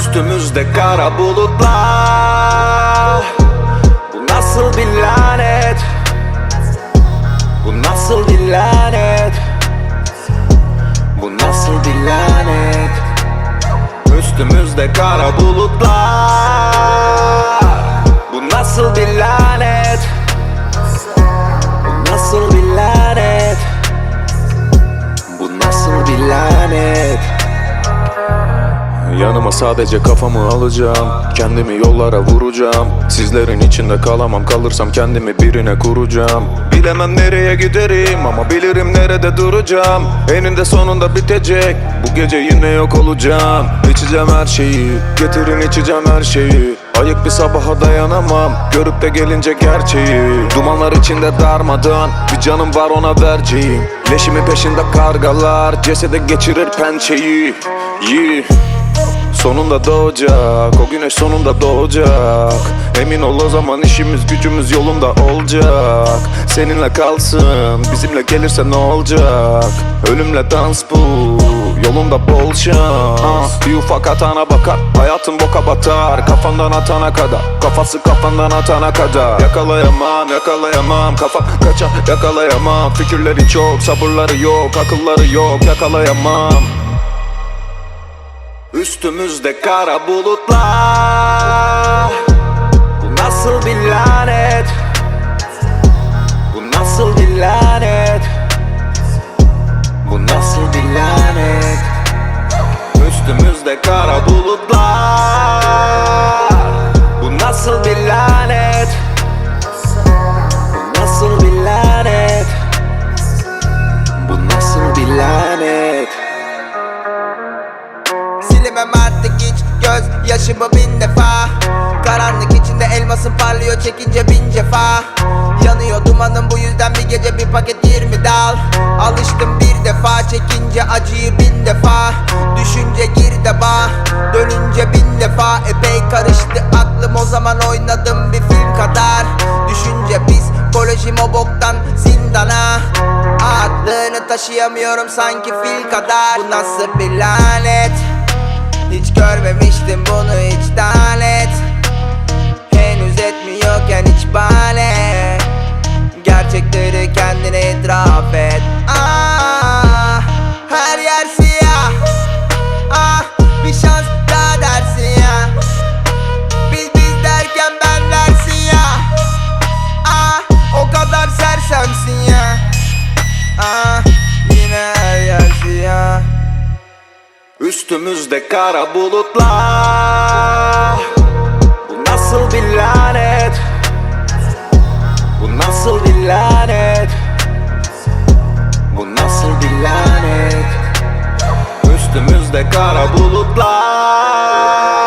Üstümüzde kara bulutlar. Bu nasıl bir lanet? Bu nasıl bir lanet? Bu nasıl bir lanet? Üstümüzde kara bulutlar. Bu nasıl bir lanet Yanıma sadece kafamı alacağım. Kendimi yollara vuracağım. Sizlerin içinde kalamam. Kalırsam kendimi birine kuracağım. Bilemem nereye giderim Ama bilirim nerede duracağım. Eninde sonunda bitecek. Bu gece yine yok olacağım. İçeceğim her şeyi. Getirin içeceğim her şeyi. Ayık bir sabaha dayanamam. Görüp de gelince gerçeği. Dumanlar içinde darmadan Bir canım var ona vereceğim. Leşimin peşinde kargalar. Cesede geçirir pençeyi. Yeah. Sonunda doğacak O güneş sonunda doğacak. Emin ol o zaman işimiz gücümüz yolunda olacak. Seninle kalsın Bizimle gelirse ne olacak? Ölümle dans bu Yolunda bol şans. Bir ufak hatana bakar Hayatın boka batar. Kafandan atana kadar Kafası kafandan atana kadar. Yakalayamam yakalayamam Kafa kaça yakalayamam Fikirleri çok sabırları yok Akılları yok yakalayamam Üstümüzde kara bulutlar. Bu nasıl bir lanet? Bu nasıl bir lanet? Bu nasıl bir lanet? Üstümüzde kara bulutlar yaşımı bin defa. Karanlık içinde elmasın parlıyor çekince bin cefa. Yanıyor dumanım bu yüzden bir gece bir paket 20 dal. Alıştım bir defa çekince acıyı bin defa. Düşünce gir de dönünce bin defa. Epey karıştı aklım o zaman oynadım bir film kadar. Düşünce psikolojim o boktan zindana. Adını taşıyamıyorum sanki fil kadar. Bu nasıl bir lanet Gerçekleri kendine itiraf et. Ah, Her yer siyah. Ah, Bir şans daha dersin ya. Biz biz derken ben dersin ya. Ah, O kadar sersemsin ya. Ah, Yine her yer siyah. Üstümüzde kara bulutlar Üstümüzde kara bulutlar